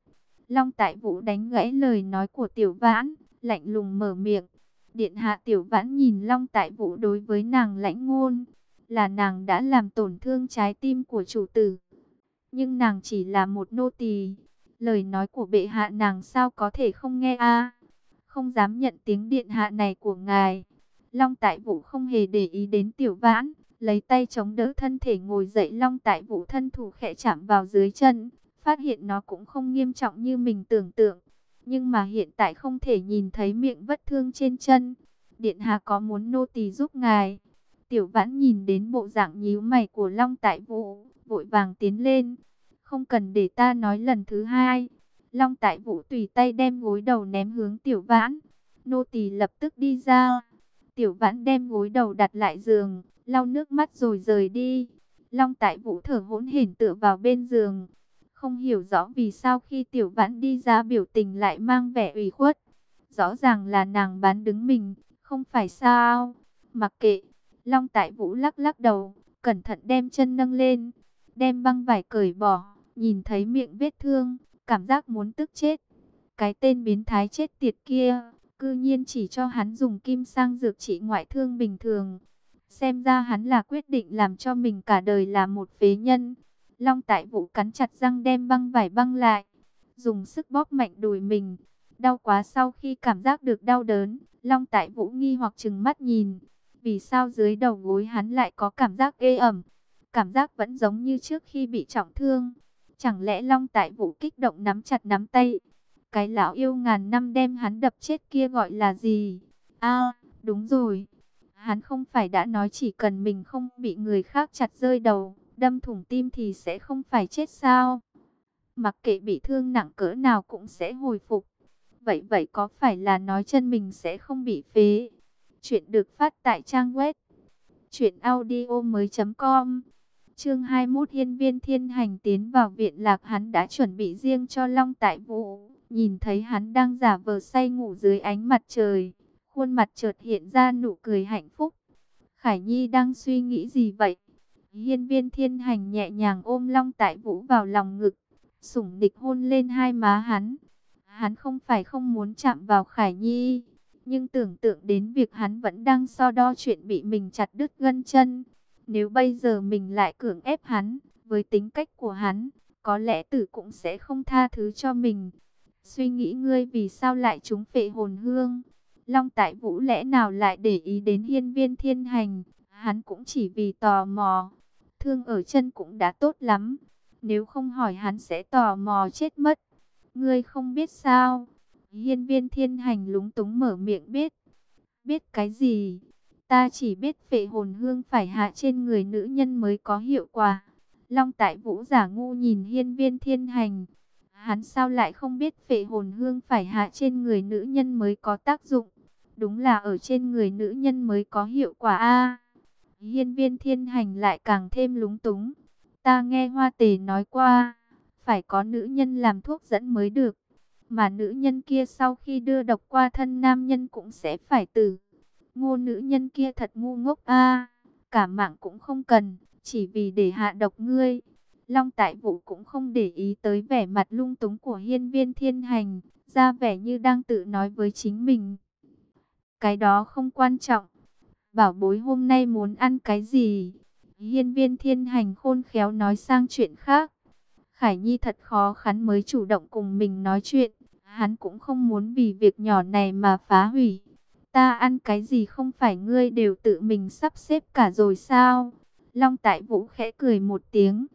Long Tại Vũ đánh gãy lời nói của Tiểu Vãn, lạnh lùng mở miệng. Điện hạ Tiểu Vãn nhìn Long Tại Vũ đối với nàng lãnh ngôn, là nàng đã làm tổn thương trái tim của chủ tử. Nhưng nàng chỉ là một nô tỳ, lời nói của bệ hạ nàng sao có thể không nghe a? Không dám nhận tiếng điện hạ này của ngài. Long Tại Vũ không hề để ý đến Tiểu Vãn, lấy tay chống đỡ thân thể ngồi dậy Long Tại Vũ thân thủ khẽ chạm vào dưới chân, phát hiện nó cũng không nghiêm trọng như mình tưởng tượng. Nhưng mà hiện tại không thể nhìn thấy miệng vết thương trên chân. Điện Hạ có muốn nô tỳ giúp ngài? Tiểu Vãn nhìn đến bộ dạng nhíu mày của Long Tại Vũ, vội vàng tiến lên. Không cần để ta nói lần thứ hai. Long Tại Vũ tùy tay đem gối đầu ném hướng Tiểu Vãn. Nô tỳ lập tức đi ra. Tiểu vãn đem gối đầu đặt lại giường, lau nước mắt rồi rời đi. Long tại vũ thở hỗn hển tựa vào bên giường. Không hiểu rõ vì sao khi tiểu vãn đi ra biểu tình lại mang vẻ ủy khuất. Rõ ràng là nàng bán đứng mình, không phải sao. Mặc kệ, Long tại vũ lắc lắc đầu, cẩn thận đem chân nâng lên. Đem băng vải cởi bỏ, nhìn thấy miệng vết thương, cảm giác muốn tức chết. Cái tên biến thái chết tiệt kia Cư nhiên chỉ cho hắn dùng kim sang dược trị ngoại thương bình thường. Xem ra hắn là quyết định làm cho mình cả đời là một phế nhân. Long tại vũ cắn chặt răng đem băng vải băng lại. Dùng sức bóp mạnh đùi mình. Đau quá sau khi cảm giác được đau đớn. Long tại vũ nghi hoặc chừng mắt nhìn. Vì sao dưới đầu gối hắn lại có cảm giác ê ẩm. Cảm giác vẫn giống như trước khi bị trọng thương. Chẳng lẽ Long tại vũ kích động nắm chặt nắm tay. Cái lão yêu ngàn năm đem hắn đập chết kia gọi là gì? a, đúng rồi. Hắn không phải đã nói chỉ cần mình không bị người khác chặt rơi đầu, đâm thủng tim thì sẽ không phải chết sao? Mặc kệ bị thương nặng cỡ nào cũng sẽ hồi phục. Vậy vậy có phải là nói chân mình sẽ không bị phế? Chuyện được phát tại trang web truyệnaudiomoi.com. Chương 21 Hiên Viên Thiên Hành tiến vào viện lạc hắn đã chuẩn bị riêng cho Long Tại Vũ. Nhìn thấy hắn đang giả vờ say ngủ dưới ánh mặt trời, khuôn mặt chợt hiện ra nụ cười hạnh phúc. Khải Nhi đang suy nghĩ gì vậy? Hiên viên thiên hành nhẹ nhàng ôm Long Tại Vũ vào lòng ngực, sủng địch hôn lên hai má hắn. Hắn không phải không muốn chạm vào Khải Nhi, nhưng tưởng tượng đến việc hắn vẫn đang so đo chuyện bị mình chặt đứt gân chân. Nếu bây giờ mình lại cưỡng ép hắn, với tính cách của hắn, có lẽ tử cũng sẽ không tha thứ cho mình. Suy nghĩ ngươi vì sao lại trúng phệ hồn hương. Long tại vũ lẽ nào lại để ý đến hiên viên thiên hành. Hắn cũng chỉ vì tò mò. thương ở chân cũng đã tốt lắm. Nếu không hỏi hắn sẽ tò mò chết mất. Ngươi không biết sao? Hiên viên thiên hành lúng túng mở miệng biết. Biết cái gì? Ta chỉ biết phệ hồn hương phải hạ trên người nữ nhân mới có hiệu quả. Long tại vũ giả ngu nhìn hiên viên thiên hành. Hắn sao lại không biết phệ hồn hương phải hạ trên người nữ nhân mới có tác dụng. Đúng là ở trên người nữ nhân mới có hiệu quả a. hiên viên thiên hành lại càng thêm lúng túng. Ta nghe hoa tề nói qua, phải có nữ nhân làm thuốc dẫn mới được. Mà nữ nhân kia sau khi đưa độc qua thân nam nhân cũng sẽ phải tử. Ngô nữ nhân kia thật ngu ngốc a cả mạng cũng không cần, chỉ vì để hạ độc ngươi. Long tại vũ cũng không để ý tới vẻ mặt lung túng của hiên viên thiên hành, ra vẻ như đang tự nói với chính mình. Cái đó không quan trọng. Bảo bối hôm nay muốn ăn cái gì? Hiên viên thiên hành khôn khéo nói sang chuyện khác. Khải Nhi thật khó khăn mới chủ động cùng mình nói chuyện. Hắn cũng không muốn vì việc nhỏ này mà phá hủy. Ta ăn cái gì không phải ngươi đều tự mình sắp xếp cả rồi sao? Long Tại Vũ khẽ cười một tiếng.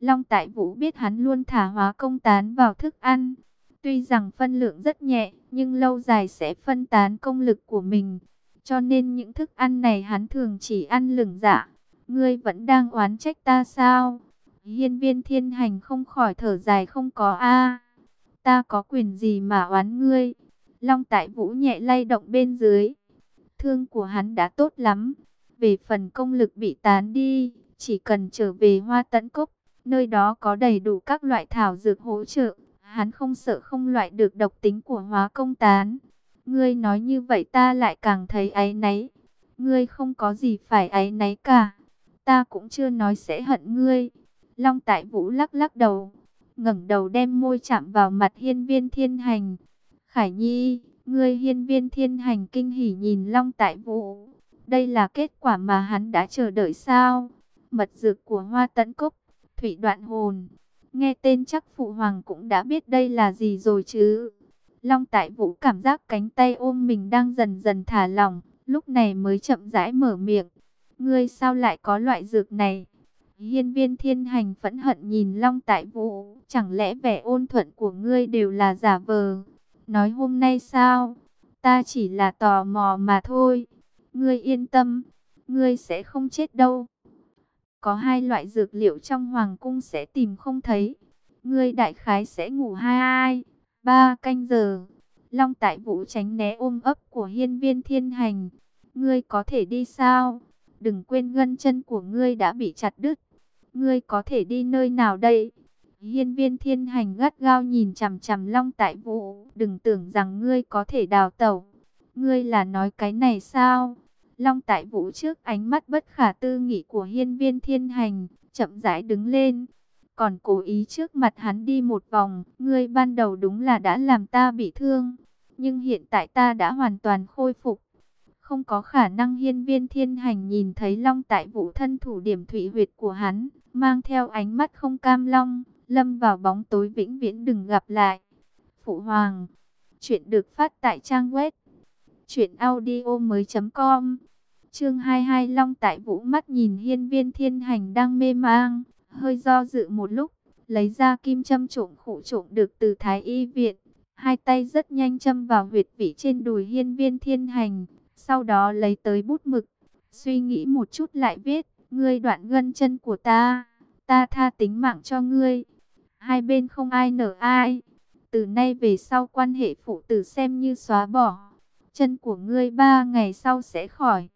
Long Tại Vũ biết hắn luôn thả hóa công tán vào thức ăn. Tuy rằng phân lượng rất nhẹ, nhưng lâu dài sẽ phân tán công lực của mình. Cho nên những thức ăn này hắn thường chỉ ăn lửng dạ. Ngươi vẫn đang oán trách ta sao? Hiên viên thiên hành không khỏi thở dài không có a Ta có quyền gì mà oán ngươi? Long tại vũ nhẹ lay động bên dưới. Thương của hắn đã tốt lắm. Về phần công lực bị tán đi, chỉ cần trở về hoa tận cốc, nơi đó có đầy đủ các loại thảo dược hỗ trợ. Hắn không sợ không loại được độc tính của hóa công tán. Ngươi nói như vậy ta lại càng thấy áy náy. Ngươi không có gì phải áy náy cả. Ta cũng chưa nói sẽ hận ngươi. Long tại vũ lắc lắc đầu. ngẩng đầu đem môi chạm vào mặt hiên viên thiên hành. Khải Nhi, ngươi hiên viên thiên hành kinh hỉ nhìn Long Tại Vũ. Đây là kết quả mà hắn đã chờ đợi sao? Mật dược của hoa tấn cốc, thủy đoạn hồn. Nghe tên chắc phụ hoàng cũng đã biết đây là gì rồi chứ. Long Tại Vũ cảm giác cánh tay ôm mình đang dần dần thả lỏng, lúc này mới chậm rãi mở miệng. Ngươi sao lại có loại dược này? Hiên viên thiên hành phẫn hận nhìn Long Tại Vũ, chẳng lẽ vẻ ôn thuận của ngươi đều là giả vờ? Nói hôm nay sao? Ta chỉ là tò mò mà thôi. Ngươi yên tâm, ngươi sẽ không chết đâu. Có hai loại dược liệu trong hoàng cung sẽ tìm không thấy. Ngươi đại khái sẽ ngủ hai, ba canh giờ. Long tại vũ tránh né ôm ấp của hiên viên thiên hành. Ngươi có thể đi sao? Đừng quên gân chân của ngươi đã bị chặt đứt. Ngươi có thể đi nơi nào đây? Hiên viên thiên hành gắt gao nhìn chằm chằm long tại vũ. Đừng tưởng rằng ngươi có thể đào tẩu. Ngươi là nói cái này sao? Long tại vũ trước ánh mắt bất khả tư nghị của hiên viên thiên hành. Chậm rãi đứng lên. Còn cố ý trước mặt hắn đi một vòng. Ngươi ban đầu đúng là đã làm ta bị thương. Nhưng hiện tại ta đã hoàn toàn khôi phục. Không có khả năng hiên viên thiên hành nhìn thấy long tại vũ thân thủ điểm thủy huyệt của hắn. Mang theo ánh mắt không cam long lâm vào bóng tối vĩnh viễn đừng gặp lại. Phụ Hoàng, chuyện được phát tại trang web chuyện audio mới com. Chương 22 Long tại Vũ mắt nhìn Hiên Viên Thiên Hành đang mê mang, hơi do dự một lúc, lấy ra kim châm trộm khụ trộm được từ Thái Y viện, hai tay rất nhanh châm vào huyệt vị trên đùi Hiên Viên Thiên Hành, sau đó lấy tới bút mực, suy nghĩ một chút lại viết, ngươi đoạn gân chân của ta, ta tha tính mạng cho ngươi hai bên không ai nở ai. Từ nay về sau quan hệ phụ tử xem như xóa bỏ. Chân của ngươi ba ngày sau sẽ khỏi.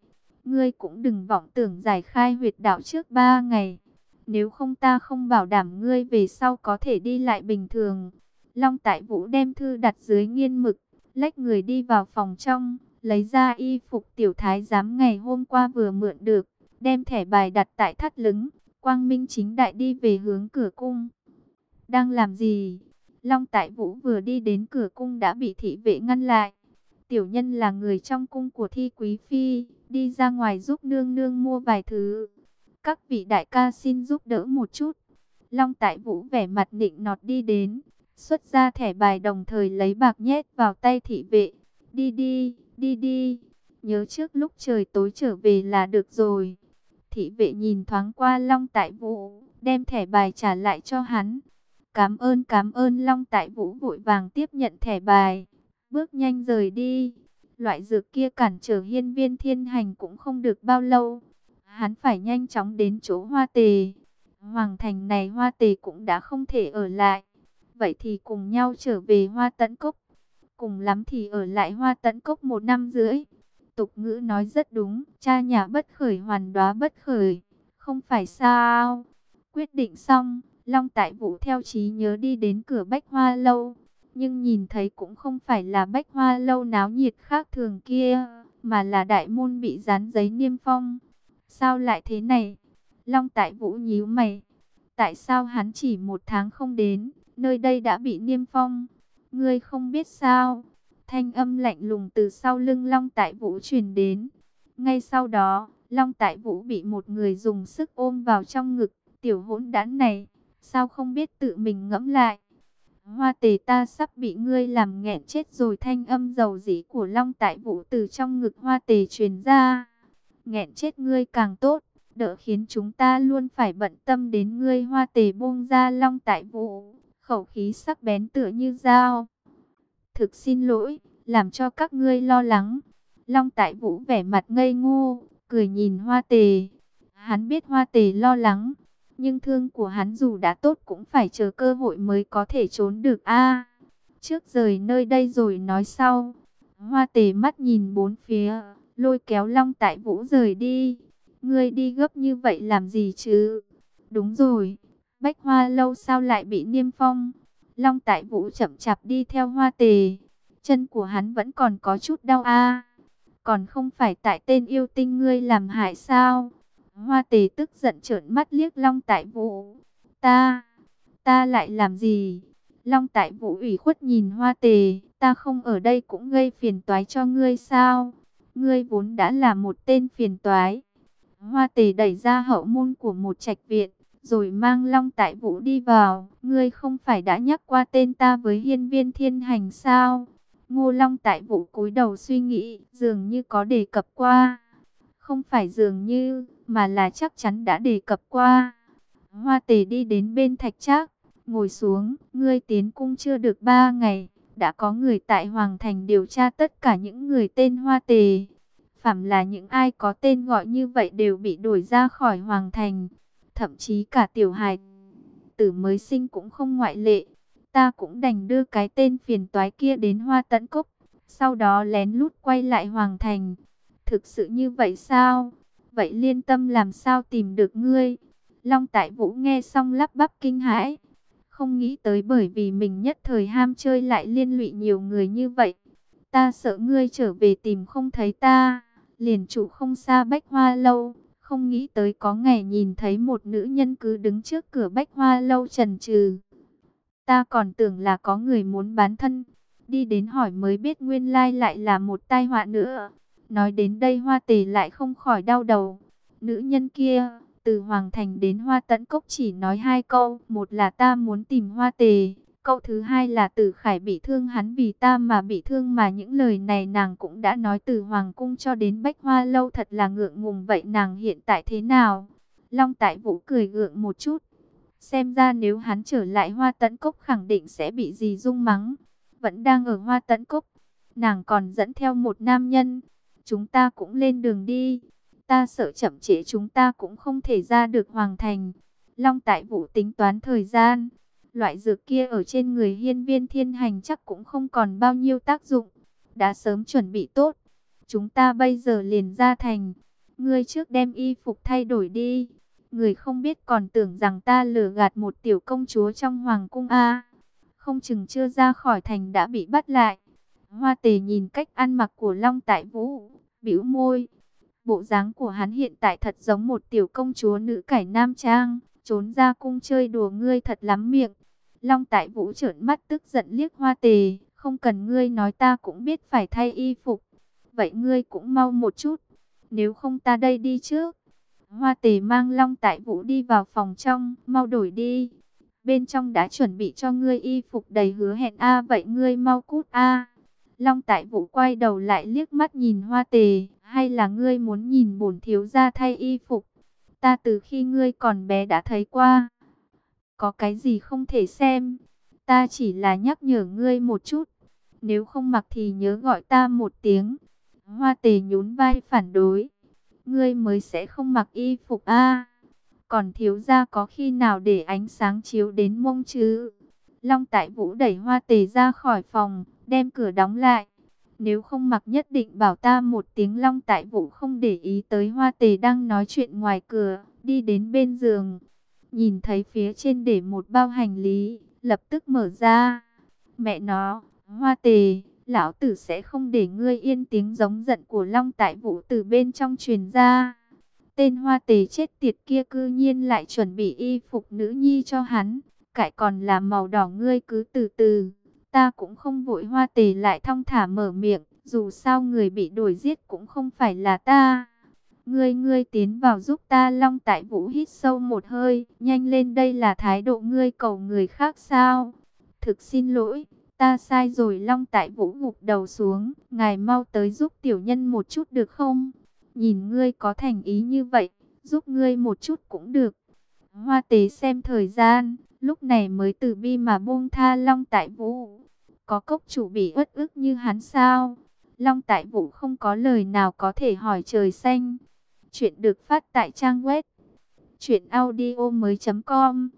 Ngươi cũng đừng vọng tưởng giải khai huyệt đạo trước ba ngày. Nếu không ta không bảo đảm ngươi về sau có thể đi lại bình thường. Long Tại Vũ đem thư đặt dưới nghiên mực, lách người đi vào phòng trong, lấy ra y phục tiểu thái giám ngày hôm qua vừa mượn được, đem thẻ bài đặt tại thắt lưng, quang minh chính đại đi về hướng cửa cung. Đang làm gì? Long Tại Vũ vừa đi đến cửa cung đã bị thị vệ ngăn lại. Tiểu nhân là người trong cung của thi quý phi, đi ra ngoài giúp nương nương mua vài thứ. Các vị đại ca xin giúp đỡ một chút. Long Tại Vũ vẻ mặt nịnh nọt đi đến, xuất ra thẻ bài đồng thời lấy bạc nhét vào tay thị vệ. Đi đi, đi đi, nhớ trước lúc trời tối trở về là được rồi. Thị vệ nhìn thoáng qua Long Tại Vũ, đem thẻ bài trả lại cho hắn. Cảm ơn cảm ơn Long Tại Vũ vội vàng tiếp nhận thẻ bài, bước nhanh rời đi. Loại dược kia cản trở hiên viên thiên hành cũng không được bao lâu. Hắn phải nhanh chóng đến chỗ hoa tề. Hoàng thành này hoa tề cũng đã không thể ở lại. Vậy thì cùng nhau trở về hoa tận cốc. Cùng lắm thì ở lại hoa tận cốc một năm rưỡi. Tục ngữ nói rất đúng, cha nhà bất khởi hoàn đoá bất khởi. Không phải sao? Quyết định xong, Long Tại Vũ theo trí nhớ đi đến cửa Bách Hoa Lâu. Nhưng nhìn thấy cũng không phải là Bách Hoa Lâu náo nhiệt khác thường kia, mà là đại môn bị dán giấy niêm phong. Sao lại thế này? Long Tại Vũ nhíu mày. Tại sao hắn chỉ một tháng không đến, nơi đây đã bị niêm phong? Ngươi không biết sao? Thanh âm lạnh lùng từ sau lưng Long Tại Vũ truyền đến. Ngay sau đó, Long Tại Vũ bị một người dùng sức ôm vào trong ngực. Tiểu hỗn đản này, sao không biết tự mình ngẫm lại? Hoa tề ta sắp bị ngươi làm nghẹn chết rồi thanh âm dầu dĩ của Long Tại Vũ từ trong ngực hoa tề truyền ra. Nghẹn chết ngươi càng tốt, đỡ khiến chúng ta luôn phải bận tâm đến ngươi hoa tề buông ra Long Tại Vũ. Khẩu khí sắc bén tựa như dao. Thực xin lỗi, làm cho các ngươi lo lắng. Long Tại Vũ vẻ mặt ngây ngô, cười nhìn hoa tề. Hắn biết hoa tề lo lắng nhưng thương của hắn dù đã tốt cũng phải chờ cơ hội mới có thể trốn được a. trước rời nơi đây rồi nói sau. Hoa tề mắt nhìn bốn phía, lôi kéo Long Tại Vũ rời đi. Ngươi đi gấp như vậy làm gì chứ? Đúng rồi, Bách Hoa lâu sao lại bị niêm phong? Long Tại Vũ chậm chạp đi theo Hoa tề. Chân của hắn vẫn còn có chút đau a. Còn không phải tại tên yêu tinh ngươi làm hại sao? Hoa tề tức giận trợn mắt liếc Long Tại Vũ. Ta, ta lại làm gì? Long Tại Vũ ủy khuất nhìn Hoa tề, ta không ở đây cũng gây phiền toái cho ngươi sao? Ngươi vốn đã là một tên phiền toái. Hoa tề đẩy ra hậu môn của một trạch viện, rồi mang Long Tại Vũ đi vào. Ngươi không phải đã nhắc qua tên ta với hiên viên thiên hành sao? Ngô Long Tại Vũ cúi đầu suy nghĩ, dường như có đề cập qua. Không phải dường như, mà là chắc chắn đã đề cập qua. Hoa tề đi đến bên thạch trác, ngồi xuống, ngươi tiến cung chưa được ba ngày, đã có người tại Hoàng Thành điều tra tất cả những người tên Hoa tề. Phạm là những ai có tên gọi như vậy đều bị đuổi ra khỏi Hoàng Thành, thậm chí cả tiểu hài tử mới sinh cũng không ngoại lệ. Ta cũng đành đưa cái tên phiền toái kia đến Hoa Tấn Cốc, sau đó lén lút quay lại Hoàng Thành. Thực sự như vậy sao? Vậy liên tâm làm sao tìm được ngươi? Long Tại Vũ nghe xong lắp bắp kinh hãi. Không nghĩ tới bởi vì mình nhất thời ham chơi lại liên lụy nhiều người như vậy. Ta sợ ngươi trở về tìm không thấy ta. Liền trụ không xa bách hoa lâu. Không nghĩ tới có ngày nhìn thấy một nữ nhân cứ đứng trước cửa bách hoa lâu trần trừ. Ta còn tưởng là có người muốn bán thân. Đi đến hỏi mới biết nguyên lai lại là một tai họa nữa. Nói đến đây hoa tề lại không khỏi đau đầu. Nữ nhân kia, từ Hoàng Thành đến Hoa Tẫn Cốc chỉ nói hai câu. Một là ta muốn tìm hoa tề. Câu thứ hai là tử khải bị thương hắn vì ta mà bị thương mà những lời này nàng cũng đã nói từ Hoàng Cung cho đến Bách Hoa Lâu thật là ngượng ngùng vậy nàng hiện tại thế nào? Long Tại Vũ cười gượng một chút. Xem ra nếu hắn trở lại Hoa tận Cốc khẳng định sẽ bị gì dung mắng. Vẫn đang ở Hoa tận Cốc. Nàng còn dẫn theo một nam nhân chúng ta cũng lên đường đi. Ta sợ chậm trễ chúng ta cũng không thể ra được hoàng thành. Long tại vũ tính toán thời gian. Loại dược kia ở trên người hiên viên thiên hành chắc cũng không còn bao nhiêu tác dụng. Đã sớm chuẩn bị tốt. Chúng ta bây giờ liền ra thành. Ngươi trước đem y phục thay đổi đi. Người không biết còn tưởng rằng ta lừa gạt một tiểu công chúa trong hoàng cung A. Không chừng chưa ra khỏi thành đã bị bắt lại. Hoa tề nhìn cách ăn mặc của Long Tại Vũ, bĩu môi. Bộ dáng của hắn hiện tại thật giống một tiểu công chúa nữ cải nam trang, trốn ra cung chơi đùa ngươi thật lắm miệng. Long Tại Vũ trợn mắt tức giận liếc Hoa tề, không cần ngươi nói ta cũng biết phải thay y phục. Vậy ngươi cũng mau một chút, nếu không ta đây đi trước. Hoa tề mang Long Tại Vũ đi vào phòng trong, mau đổi đi. Bên trong đã chuẩn bị cho ngươi y phục đầy hứa hẹn a vậy ngươi mau cút a. Long tại vũ quay đầu lại liếc mắt nhìn hoa tề, hay là ngươi muốn nhìn bổn thiếu gia thay y phục? ta từ khi ngươi còn bé đã thấy qua. Có cái gì không thể xem, ta chỉ là nhắc nhở ngươi một chút. Nếu không mặc thì nhớ gọi ta một tiếng. Hoa tề nhún vai phản đối. Ngươi mới sẽ không mặc y phục a Còn thiếu gia có khi nào để ánh sáng chiếu đến mông chứ? Long Tại Vũ đẩy Hoa Tề ra khỏi phòng, đem cửa đóng lại. Nếu không mặc nhất định bảo ta một tiếng Long Tại Vũ không để ý tới Hoa Tề đang nói chuyện ngoài cửa, đi đến bên giường. Nhìn thấy phía trên để một bao hành lý, lập tức mở ra. Mẹ nó, Hoa Tề, lão tử sẽ không để ngươi yên tiếng giống giận của Long Tại Vũ từ bên trong truyền ra. Tên Hoa Tề chết tiệt kia cư nhiên lại chuẩn bị y phục nữ nhi cho hắn cải còn là màu đỏ ngươi cứ từ từ. Ta cũng không vội hoa tề lại thong thả mở miệng, dù sao người bị đuổi giết cũng không phải là ta. Ngươi ngươi tiến vào giúp ta long tại vũ hít sâu một hơi, nhanh lên đây là thái độ ngươi cầu người khác sao. Thực xin lỗi, ta sai rồi long tại vũ gục đầu xuống, ngài mau tới giúp tiểu nhân một chút được không? Nhìn ngươi có thành ý như vậy, giúp ngươi một chút cũng được. Hoa tế xem thời gian, lúc này mới từ bi mà buông tha Long Tại Vũ. Có cốc chủ bị uất ức như hắn sao? Long Tại Vũ không có lời nào có thể hỏi trời xanh. Chuyện được phát tại trang web truyệnaudiomoi.com.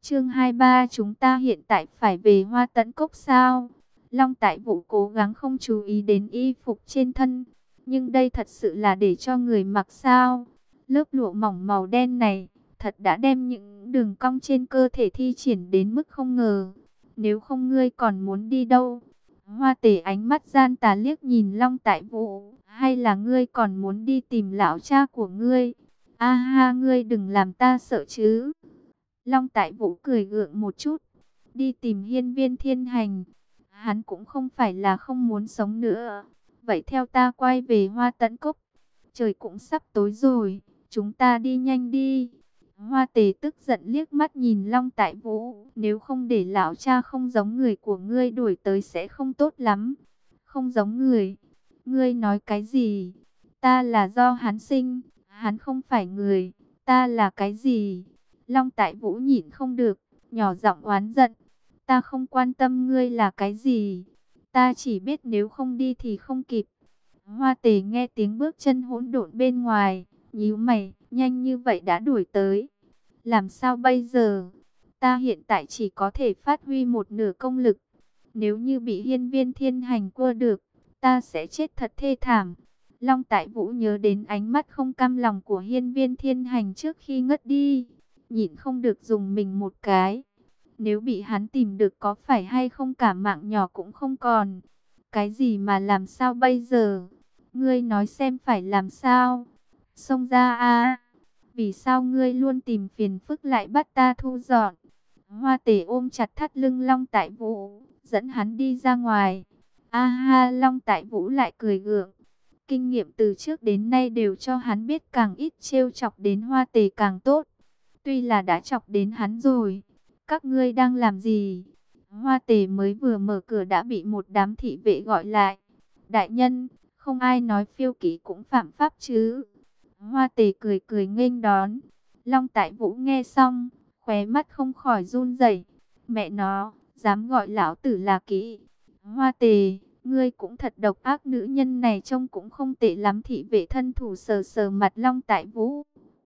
Chương 23 chúng ta hiện tại phải về Hoa Tấn Cốc sao? Long Tại Vũ cố gắng không chú ý đến y phục trên thân, nhưng đây thật sự là để cho người mặc sao? Lớp lụa mỏng màu đen này thật đã đem những đường cong trên cơ thể thi triển đến mức không ngờ. Nếu không ngươi còn muốn đi đâu? Hoa tể ánh mắt gian tà liếc nhìn Long Tại Vũ, hay là ngươi còn muốn đi tìm lão cha của ngươi? A ha ngươi đừng làm ta sợ chứ. Long Tại Vũ cười gượng một chút, đi tìm hiên viên thiên hành. Hắn cũng không phải là không muốn sống nữa. Vậy theo ta quay về hoa tấn cốc. Trời cũng sắp tối rồi, chúng ta đi nhanh đi. Hoa tề tức giận liếc mắt nhìn Long Tại Vũ, nếu không để lão cha không giống người của ngươi đuổi tới sẽ không tốt lắm. Không giống người, ngươi nói cái gì? Ta là do hắn sinh, hắn không phải người, ta là cái gì? Long Tại Vũ nhịn không được, nhỏ giọng oán giận. Ta không quan tâm ngươi là cái gì, ta chỉ biết nếu không đi thì không kịp. Hoa tề nghe tiếng bước chân hỗn độn bên ngoài, nhíu mày, nhanh như vậy đã đuổi tới. Làm sao bây giờ? Ta hiện tại chỉ có thể phát huy một nửa công lực. Nếu như bị hiên viên thiên hành cua được, ta sẽ chết thật thê thảm. Long Tại Vũ nhớ đến ánh mắt không cam lòng của hiên viên thiên hành trước khi ngất đi. Nhịn không được dùng mình một cái. Nếu bị hắn tìm được có phải hay không cả mạng nhỏ cũng không còn. Cái gì mà làm sao bây giờ? Ngươi nói xem phải làm sao? Xông ra a vì sao ngươi luôn tìm phiền phức lại bắt ta thu dọn? Hoa tể ôm chặt thắt lưng Long Tại Vũ, dẫn hắn đi ra ngoài. A ha, Long Tại Vũ lại cười gượng. Kinh nghiệm từ trước đến nay đều cho hắn biết càng ít trêu chọc đến hoa tề càng tốt. Tuy là đã chọc đến hắn rồi. Các ngươi đang làm gì? Hoa tề mới vừa mở cửa đã bị một đám thị vệ gọi lại. Đại nhân, không ai nói phiêu ký cũng phạm pháp chứ. Hoa tề cười cười nghênh đón. Long tại vũ nghe xong, khóe mắt không khỏi run rẩy. Mẹ nó, dám gọi lão tử là kỹ. Hoa tề, ngươi cũng thật độc ác nữ nhân này trông cũng không tệ lắm thị vệ thân thủ sờ sờ mặt long tại vũ.